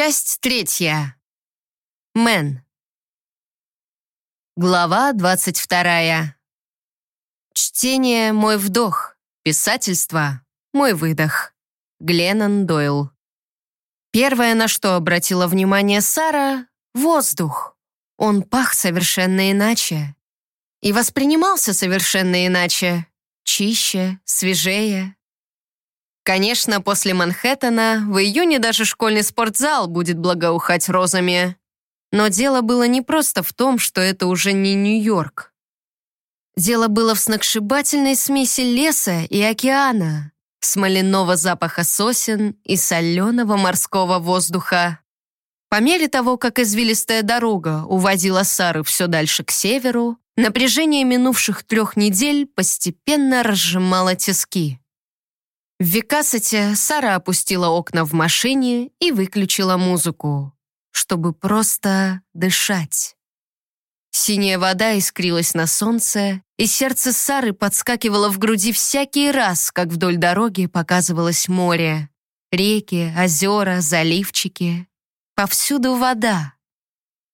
Часть третья. Мэн. Глава двадцать вторая. Чтение — мой вдох, писательство — мой выдох. Гленнон Дойл. Первое, на что обратила внимание Сара — воздух. Он пах совершенно иначе. И воспринимался совершенно иначе. Чище, свежее. Конечно, после Манхэттена в июне даже школьный спортзал будет благоухать розами. Но дело было не просто в том, что это уже не Нью-Йорк. Дело было в сногсшибательной смеси леса и океана, смоляного запаха сосен и соленого морского воздуха. По мере того, как извилистая дорога уводила Сару все дальше к северу, напряжение минувших трех недель постепенно разжимало тиски. В Викасете Сара опустила окна в машине и выключила музыку, чтобы просто дышать. Синяя вода искрилась на солнце, и сердце Сары подскакивало в груди всякий раз, как вдоль дороги показывалось море. Реки, озера, заливчики. Повсюду вода.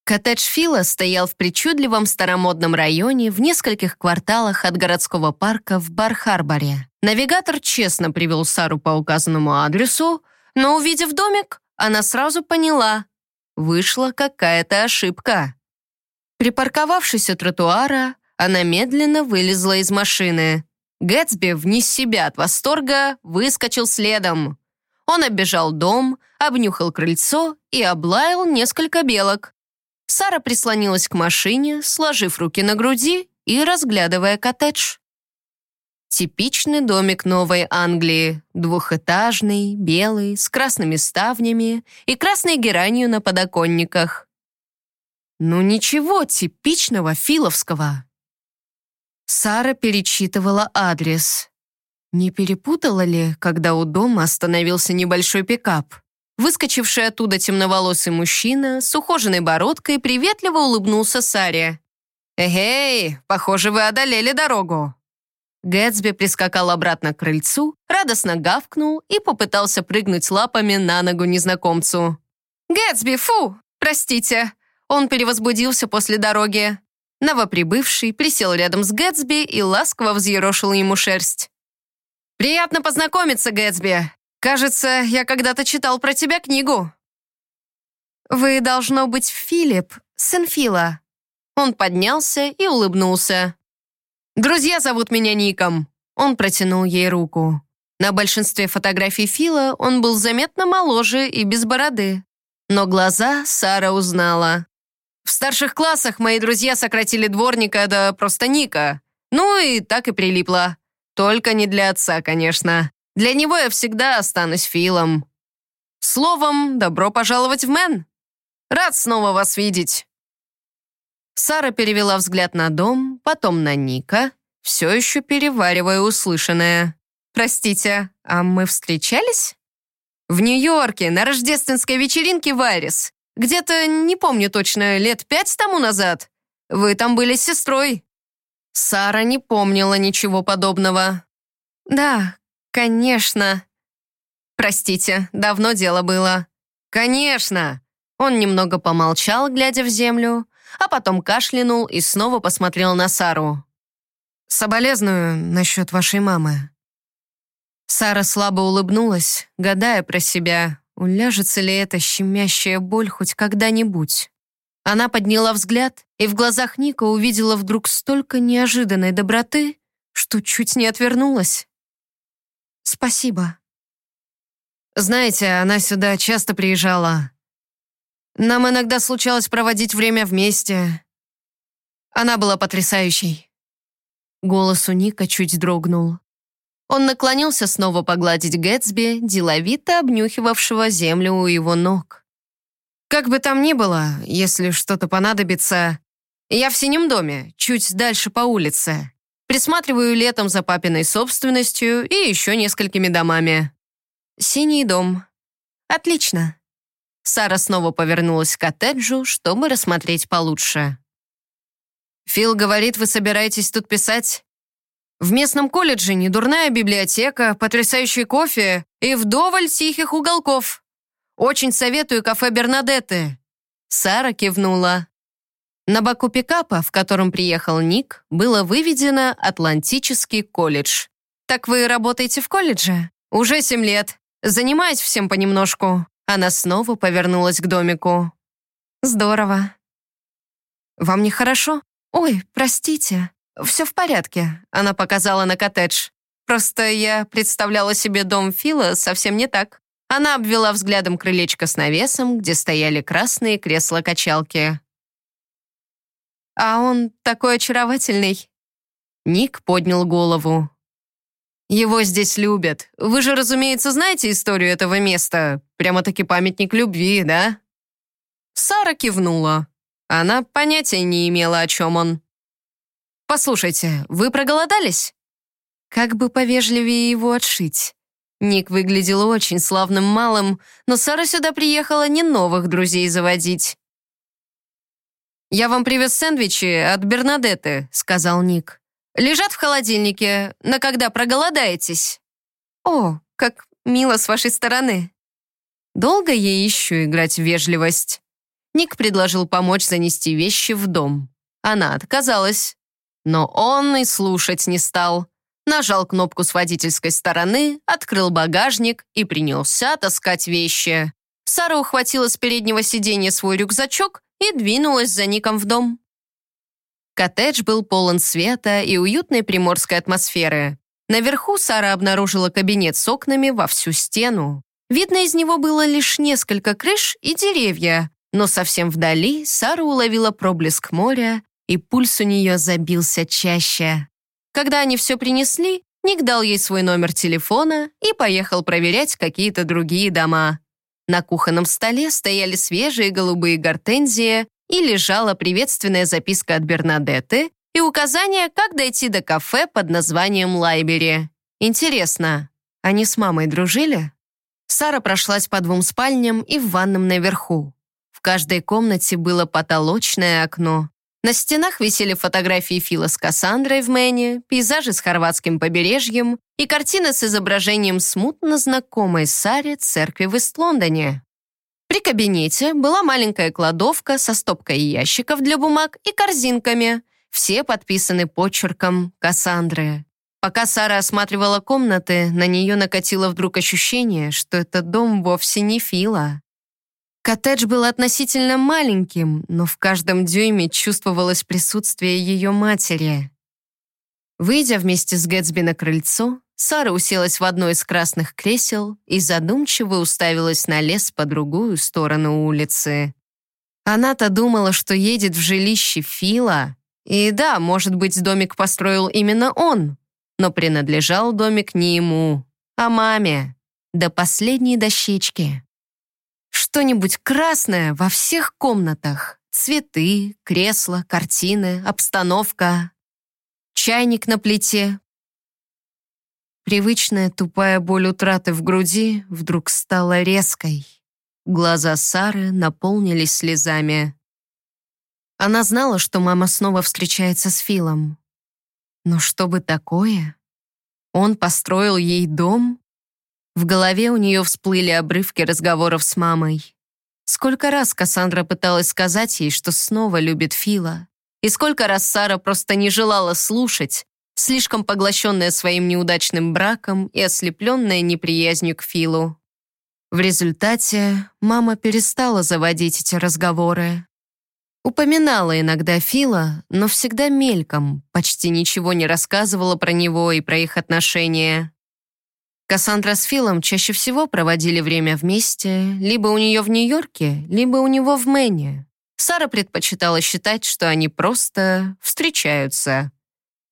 Коттедж Фила стоял в причудливом старомодном районе в нескольких кварталах от городского парка в Бар-Харборе. Навигатор честно привел Сару по указанному адресу, но, увидев домик, она сразу поняла. Вышла какая-то ошибка. Припарковавшись у тротуара, она медленно вылезла из машины. Гэтсби, вне себя от восторга, выскочил следом. Он оббежал дом, обнюхал крыльцо и облаял несколько белок. Сара прислонилась к машине, сложив руки на груди и разглядывая коттедж. Типичный домик Новой Англии, двухэтажный, белый, с красными ставнями и красной геранью на подоконниках. Ну ничего типичного филовского. Сара перечитывала адрес. Не перепутала ли, когда у дома остановился небольшой пикап? Выскочивший оттуда темноволосый мужчина с ухоженной бородкой приветливо улыбнулся Саре. «Эй, похоже, вы одолели дорогу». Гэтсби прискакал обратно к крыльцу, радостно гавкнул и попытался прыгнуть лапами на ногу незнакомцу. «Гэтсби, фу! Простите!» Он перевозбудился после дороги. Новоприбывший присел рядом с Гэтсби и ласково взъерошил ему шерсть. «Приятно познакомиться, Гэтсби. Кажется, я когда-то читал про тебя книгу». «Вы, должно быть, Филипп, сын Фила». Он поднялся и улыбнулся. «Друзья зовут меня Ником». Он протянул ей руку. На большинстве фотографий Фила он был заметно моложе и без бороды. Но глаза Сара узнала. В старших классах мои друзья сократили дворника до просто Ника. Ну и так и прилипло. Только не для отца, конечно. Для него я всегда останусь Филом. Словом, добро пожаловать в Мэн. Рад снова вас видеть». Сара перевела взгляд на дом, потом на Ника, все еще переваривая услышанное. «Простите, а мы встречались?» «В Нью-Йорке, на рождественской вечеринке в Айрис. Где-то, не помню точно, лет пять тому назад. Вы там были с сестрой». Сара не помнила ничего подобного. «Да, «Конечно». «Простите, давно дело было». «Конечно». Он немного помолчал, глядя в землю, а потом кашлянул и снова посмотрел на Сару. «Соболезную насчет вашей мамы». Сара слабо улыбнулась, гадая про себя, уляжется ли эта щемящая боль хоть когда-нибудь. Она подняла взгляд и в глазах Ника увидела вдруг столько неожиданной доброты, что чуть не отвернулась. «Спасибо». «Знаете, она сюда часто приезжала. Нам иногда случалось проводить время вместе. Она была потрясающей». Голос у Ника чуть дрогнул. Он наклонился снова погладить Гэтсби, деловито обнюхивавшего землю у его ног. «Как бы там ни было, если что-то понадобится, я в синем доме, чуть дальше по улице. Присматриваю летом за папиной собственностью и еще несколькими домами. Синий дом. Отлично. Сара снова повернулась к коттеджу, чтобы рассмотреть получше. «Фил говорит, вы собираетесь тут писать? В местном колледже недурная библиотека, потрясающий кофе и вдоволь тихих уголков. Очень советую кафе Бернадетты». Сара кивнула. На боку пикапа, в котором приехал Ник, было выведено «Атлантический колледж». «Так вы работаете в колледже?» «Уже семь лет. Занимаюсь всем понемножку». Она снова повернулась к домику. «Здорово». «Вам нехорошо?» «Ой, простите. Все в порядке», — она показала на коттедж. «Просто я представляла себе дом Фила совсем не так». Она обвела взглядом крылечко с навесом, где стояли красные кресла-качалки. «А он такой очаровательный». Ник поднял голову. «Его здесь любят. Вы же, разумеется, знаете историю этого места. Прямо-таки памятник любви, да?» Сара кивнула. Она понятия не имела, о чем он. «Послушайте, вы проголодались?» Как бы повежливее его отшить. Ник выглядел очень славным малым, но Сара сюда приехала не новых друзей заводить. «Я вам привез сэндвичи от Бернадетты», — сказал Ник. «Лежат в холодильнике, на когда проголодаетесь». «О, как мило с вашей стороны». Долго ей еще играть в вежливость? Ник предложил помочь занести вещи в дом. Она отказалась. Но он и слушать не стал. Нажал кнопку с водительской стороны, открыл багажник и принялся таскать вещи. Сара ухватила с переднего сиденья свой рюкзачок и двинулась за Ником в дом. Коттедж был полон света и уютной приморской атмосферы. Наверху Сара обнаружила кабинет с окнами во всю стену. Видно из него было лишь несколько крыш и деревья, но совсем вдали Сара уловила проблеск моря, и пульс у нее забился чаще. Когда они все принесли, Ник дал ей свой номер телефона и поехал проверять какие-то другие дома. На кухонном столе стояли свежие голубые гортензии и лежала приветственная записка от Бернадетты и указание, как дойти до кафе под названием «Лайбери». Интересно, они с мамой дружили? Сара прошлась по двум спальням и в ванном наверху. В каждой комнате было потолочное окно. На стенах висели фотографии Фила с Кассандрой в Мэне, пейзажи с хорватским побережьем и картины с изображением смутно знакомой Саре церкви в Ист-Лондоне. При кабинете была маленькая кладовка со стопкой ящиков для бумаг и корзинками. Все подписаны почерком Кассандры. Пока Сара осматривала комнаты, на нее накатило вдруг ощущение, что этот дом вовсе не Фила. Коттедж был относительно маленьким, но в каждом дюйме чувствовалось присутствие ее матери. Выйдя вместе с Гэтсби на крыльцо, Сара уселась в одно из красных кресел и задумчиво уставилась на лес по другую сторону улицы. Она-то думала, что едет в жилище Фила. И да, может быть, домик построил именно он, но принадлежал домик не ему, а маме, до последней дощечки. Что-нибудь красное во всех комнатах. Цветы, кресла, картины, обстановка. Чайник на плите. Привычная тупая боль утраты в груди вдруг стала резкой. Глаза Сары наполнились слезами. Она знала, что мама снова встречается с Филом. Но что бы такое? Он построил ей дом? В голове у нее всплыли обрывки разговоров с мамой. Сколько раз Кассандра пыталась сказать ей, что снова любит Фила, и сколько раз Сара просто не желала слушать, слишком поглощенная своим неудачным браком и ослепленная неприязнью к Филу. В результате мама перестала заводить эти разговоры. Упоминала иногда Фила, но всегда мельком, почти ничего не рассказывала про него и про их отношения. Кассандра с Филом чаще всего проводили время вместе, либо у нее в Нью-Йорке, либо у него в Мэне. Сара предпочитала считать, что они просто встречаются.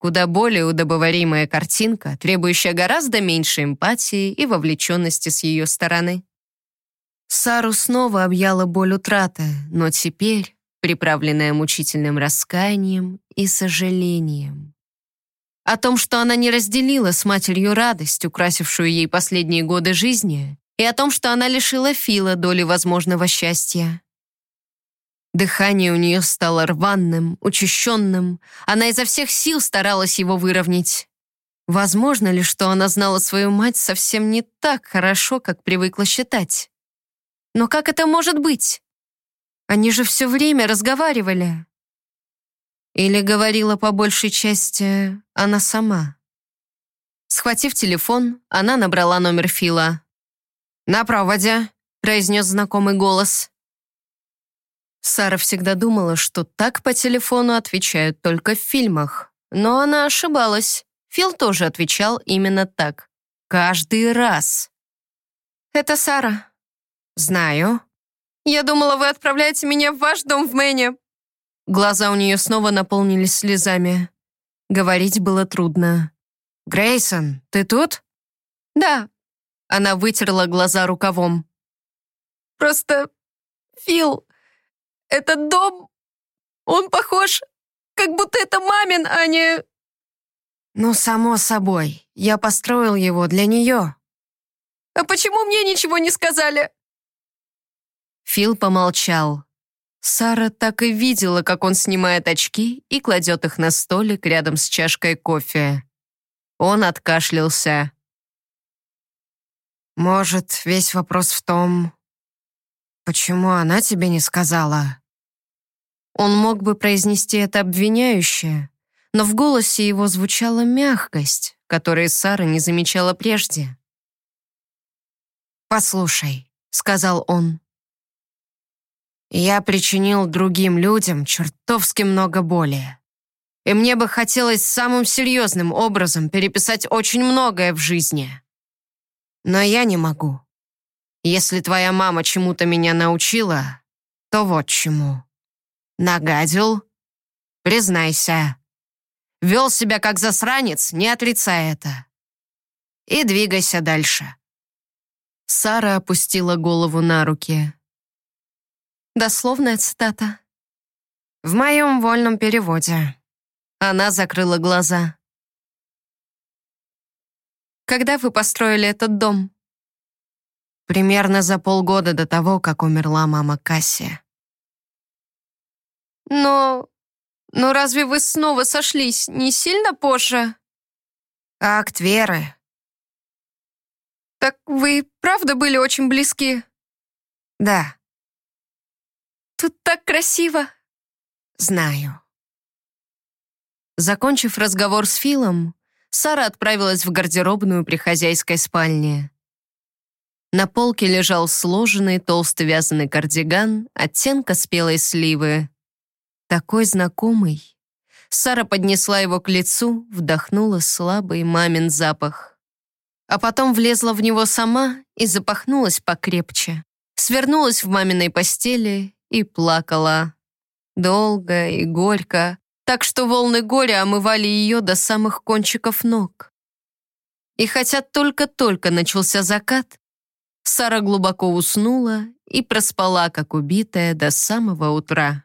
Куда более удобоваримая картинка, требующая гораздо меньше эмпатии и вовлеченности с ее стороны. Сару снова объяла боль утраты, но теперь приправленная мучительным раскаянием и сожалением. О том, что она не разделила с матерью радость, украсившую ей последние годы жизни, и о том, что она лишила Фила доли возможного счастья. Дыхание у нее стало рваным, учащенным. Она изо всех сил старалась его выровнять. Возможно ли, что она знала свою мать совсем не так хорошо, как привыкла считать? Но как это может быть? Они же все время разговаривали. Или говорила по большей части она сама. Схватив телефон, она набрала номер Фила. «На проводе», — произнес знакомый голос. Сара всегда думала, что так по телефону отвечают только в фильмах. Но она ошибалась. Фил тоже отвечал именно так. Каждый раз. «Это Сара». «Знаю». «Я думала, вы отправляете меня в ваш дом в Мэне». Глаза у нее снова наполнились слезами. Говорить было трудно. «Грейсон, ты тут?» «Да». Она вытерла глаза рукавом. «Просто, Фил, этот дом, он похож, как будто это мамин, а не...» «Ну, само собой. Я построил его для нее». «А почему мне ничего не сказали?» Фил помолчал. Сара так и видела, как он снимает очки и кладет их на столик рядом с чашкой кофе. Он откашлялся. «Может, весь вопрос в том, почему она тебе не сказала?» Он мог бы произнести это обвиняюще, но в голосе его звучала мягкость, которой Сара не замечала прежде. «Послушай», — сказал он, — «я причинил другим людям чертовски много боли и мне бы хотелось самым серьезным образом переписать очень многое в жизни. Но я не могу. Если твоя мама чему-то меня научила, то вот чему. Нагадил? Признайся. Вел себя как засранец, не отрицай это. И двигайся дальше. Сара опустила голову на руки. Дословная цитата. В моем вольном переводе. Она закрыла глаза. «Когда вы построили этот дом?» «Примерно за полгода до того, как умерла мама Касси». «Но... но разве вы снова сошлись не сильно позже?» «Акт веры». «Так вы правда были очень близки?» «Да». «Тут так красиво». «Знаю». Закончив разговор с Филом, Сара отправилась в гардеробную при хозяйской спальне. На полке лежал сложенный толстый вязаный кардиган оттенка спелой сливы. Такой знакомый. Сара поднесла его к лицу, вдохнула слабый мамин запах. А потом влезла в него сама и запахнулась покрепче. Свернулась в маминой постели и плакала. Долго и горько, так что волны горя омывали ее до самых кончиков ног. И хотя только-только начался закат, Сара глубоко уснула и проспала, как убитая, до самого утра.